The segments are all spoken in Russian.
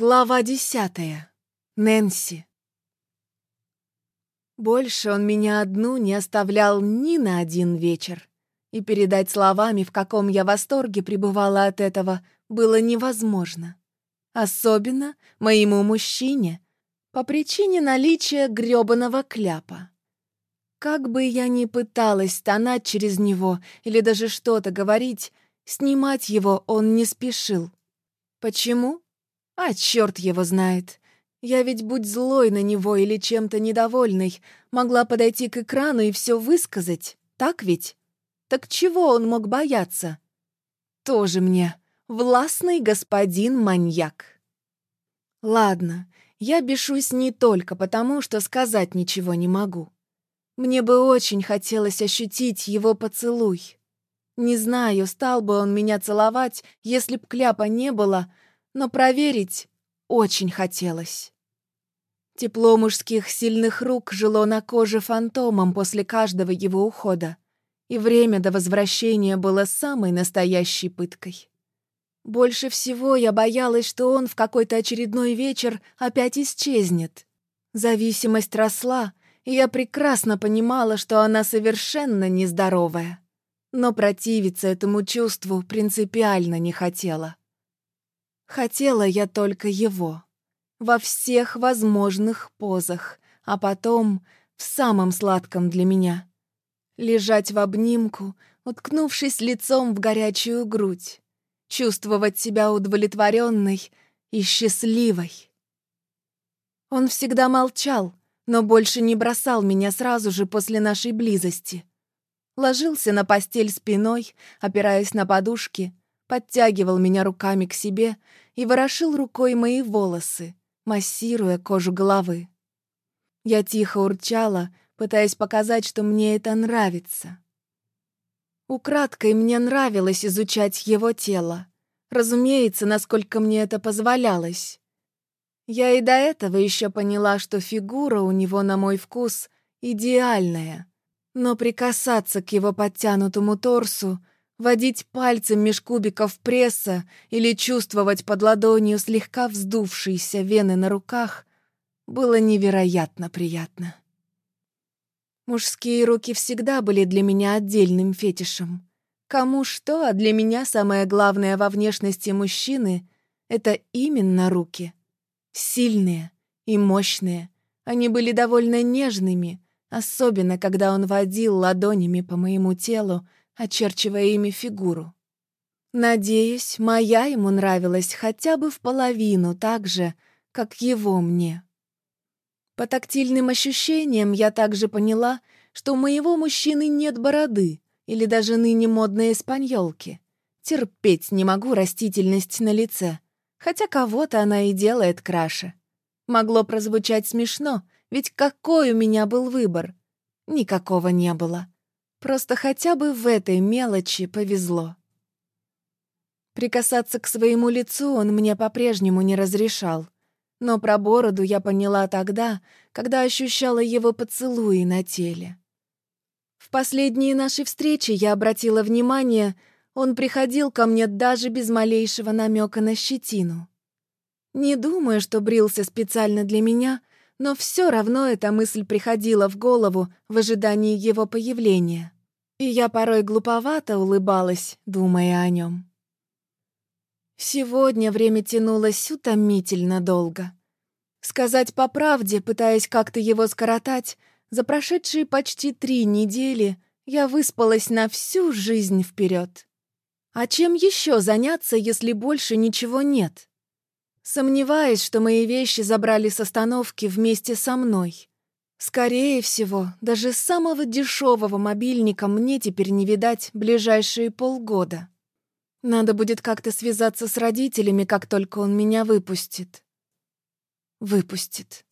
Глава десятая. Нэнси. Больше он меня одну не оставлял ни на один вечер. И передать словами, в каком я восторге пребывала от этого, было невозможно. Особенно моему мужчине, по причине наличия грёбаного кляпа. Как бы я ни пыталась стонать через него или даже что-то говорить, снимать его он не спешил. Почему? А черт его знает. Я ведь, будь злой на него или чем-то недовольной, могла подойти к экрану и все высказать, так ведь? Так чего он мог бояться? Тоже мне властный господин-маньяк. Ладно, я бешусь не только потому, что сказать ничего не могу. Мне бы очень хотелось ощутить его поцелуй. Не знаю, стал бы он меня целовать, если б кляпа не было, но проверить очень хотелось. Тепло мужских сильных рук жило на коже фантомом после каждого его ухода, и время до возвращения было самой настоящей пыткой. Больше всего я боялась, что он в какой-то очередной вечер опять исчезнет. Зависимость росла, и я прекрасно понимала, что она совершенно нездоровая. Но противиться этому чувству принципиально не хотела. Хотела я только его. Во всех возможных позах, а потом в самом сладком для меня. Лежать в обнимку, уткнувшись лицом в горячую грудь. Чувствовать себя удовлетворенной и счастливой. Он всегда молчал, но больше не бросал меня сразу же после нашей близости. Ложился на постель спиной, опираясь на подушки, подтягивал меня руками к себе и ворошил рукой мои волосы, массируя кожу головы. Я тихо урчала, пытаясь показать, что мне это нравится. Украдкой мне нравилось изучать его тело. Разумеется, насколько мне это позволялось. Я и до этого еще поняла, что фигура у него, на мой вкус, идеальная. Но прикасаться к его подтянутому торсу водить пальцем меж кубиков пресса или чувствовать под ладонью слегка вздувшиеся вены на руках было невероятно приятно. Мужские руки всегда были для меня отдельным фетишем. Кому что, а для меня самое главное во внешности мужчины — это именно руки. Сильные и мощные. Они были довольно нежными, особенно когда он водил ладонями по моему телу, очерчивая ими фигуру. Надеюсь, моя ему нравилась хотя бы в половину так же, как его мне. По тактильным ощущениям я также поняла, что у моего мужчины нет бороды или даже ныне модной испаньолки. Терпеть не могу растительность на лице, хотя кого-то она и делает краше. Могло прозвучать смешно, ведь какой у меня был выбор? Никакого не было. Просто хотя бы в этой мелочи повезло. Прикасаться к своему лицу он мне по-прежнему не разрешал. Но про бороду я поняла тогда, когда ощущала его поцелуи на теле. В последние наши встречи я обратила внимание, он приходил ко мне даже без малейшего намека на щетину. Не думаю, что брился специально для меня, но все равно эта мысль приходила в голову в ожидании его появления. И я порой глуповато улыбалась, думая о нем. Сегодня время тянулось утомительно долго. Сказать по правде, пытаясь как-то его скоротать, за прошедшие почти три недели я выспалась на всю жизнь вперед. А чем еще заняться, если больше ничего нет? Сомневаюсь, что мои вещи забрали с остановки вместе со мной. Скорее всего, даже самого дешевого мобильника мне теперь не видать ближайшие полгода. Надо будет как-то связаться с родителями, как только он меня выпустит. Выпустит.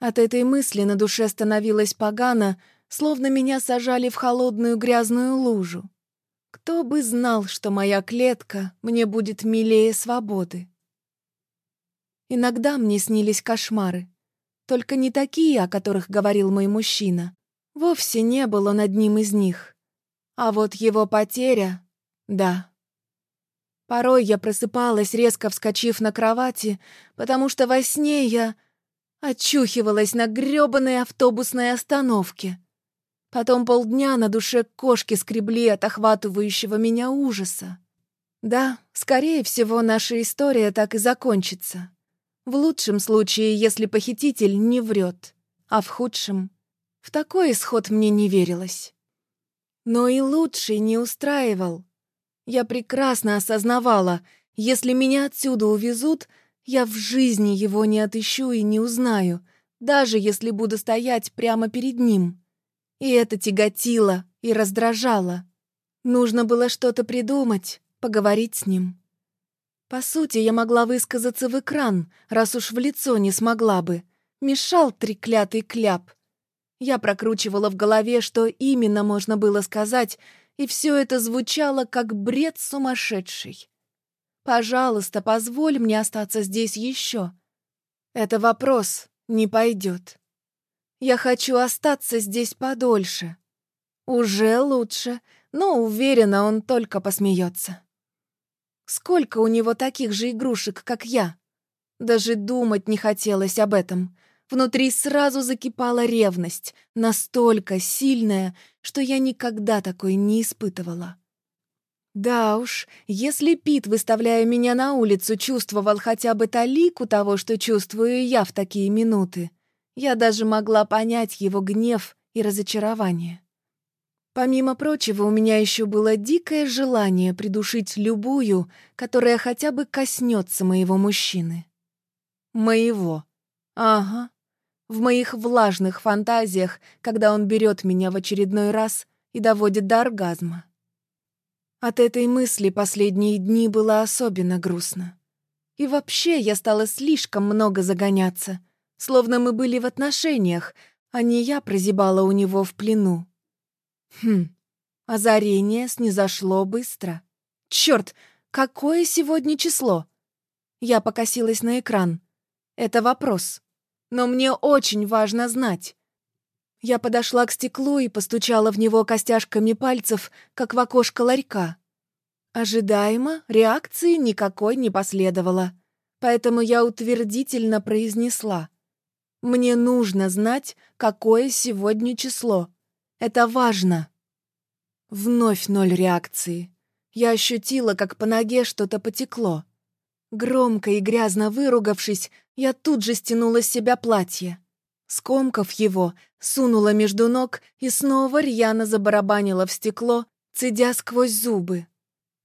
От этой мысли на душе становилось погано, словно меня сажали в холодную грязную лужу. Кто бы знал, что моя клетка мне будет милее свободы. Иногда мне снились кошмары. Только не такие, о которых говорил мой мужчина. Вовсе не было над ним из них. А вот его потеря — да. Порой я просыпалась, резко вскочив на кровати, потому что во сне я очухивалась на грёбаной автобусной остановке. Потом полдня на душе кошки скребли от охватывающего меня ужаса. Да, скорее всего, наша история так и закончится. В лучшем случае, если похититель не врет, а в худшем... В такой исход мне не верилось. Но и лучший не устраивал. Я прекрасно осознавала, если меня отсюда увезут, я в жизни его не отыщу и не узнаю, даже если буду стоять прямо перед ним. И это тяготило и раздражало. Нужно было что-то придумать, поговорить с ним. По сути, я могла высказаться в экран, раз уж в лицо не смогла бы. Мешал треклятый кляп. Я прокручивала в голове, что именно можно было сказать, и все это звучало как бред сумасшедший. «Пожалуйста, позволь мне остаться здесь еще». Это вопрос не пойдет. Я хочу остаться здесь подольше. Уже лучше, но уверена, он только посмеется. Сколько у него таких же игрушек, как я? Даже думать не хотелось об этом. Внутри сразу закипала ревность, настолько сильная, что я никогда такой не испытывала. Да уж, если Пит, выставляя меня на улицу, чувствовал хотя бы талику того, что чувствую я в такие минуты, я даже могла понять его гнев и разочарование. Помимо прочего, у меня еще было дикое желание придушить любую, которая хотя бы коснется моего мужчины. Моего. Ага. В моих влажных фантазиях, когда он берет меня в очередной раз и доводит до оргазма. От этой мысли последние дни было особенно грустно. И вообще я стала слишком много загоняться, словно мы были в отношениях, а не я прозябала у него в плену. Хм, озарение снизошло быстро. Черт, какое сегодня число? Я покосилась на экран. Это вопрос. Но мне очень важно знать. Я подошла к стеклу и постучала в него костяшками пальцев, как в окошко ларька. Ожидаемо реакции никакой не последовало, поэтому я утвердительно произнесла. «Мне нужно знать, какое сегодня число. Это важно. Вновь ноль реакции. Я ощутила, как по ноге что-то потекло. Громко и грязно выругавшись, я тут же стянула с себя платье. Скомкав его, сунула между ног и снова рьяно забарабанила в стекло, цедя сквозь зубы.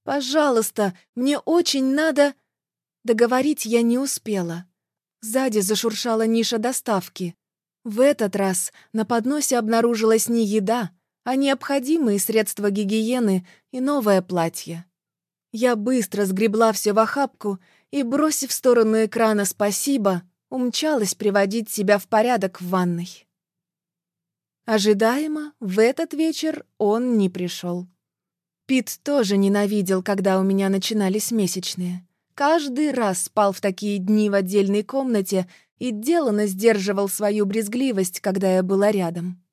«Пожалуйста, мне очень надо...» Договорить я не успела. Сзади зашуршала ниша доставки. В этот раз на подносе обнаружилась не еда, а необходимые средства гигиены и новое платье. Я быстро сгребла все в охапку и, бросив в сторону экрана «Спасибо», умчалась приводить себя в порядок в ванной. Ожидаемо, в этот вечер он не пришел. Пит тоже ненавидел, когда у меня начинались месячные. Каждый раз спал в такие дни в отдельной комнате и деланно сдерживал свою брезгливость, когда я была рядом.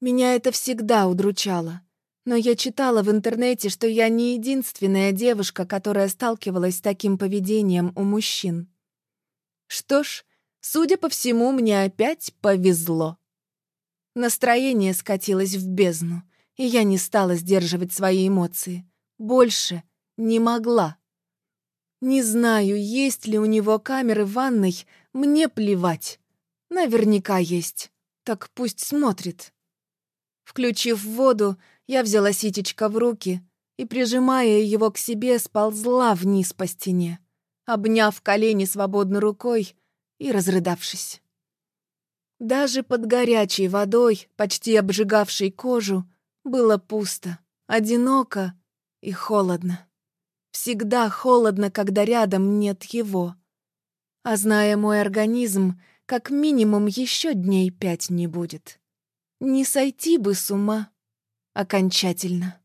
Меня это всегда удручало. Но я читала в интернете, что я не единственная девушка, которая сталкивалась с таким поведением у мужчин. Что ж, судя по всему, мне опять повезло. Настроение скатилось в бездну, и я не стала сдерживать свои эмоции. Больше не могла. Не знаю, есть ли у него камеры в ванной, мне плевать. Наверняка есть. Так пусть смотрит. Включив воду, я взяла ситечко в руки и, прижимая его к себе, сползла вниз по стене, обняв колени свободной рукой и разрыдавшись. Даже под горячей водой, почти обжигавшей кожу, было пусто, одиноко и холодно. Всегда холодно, когда рядом нет его. А зная мой организм, как минимум еще дней пять не будет. Не сойти бы с ума окончательно.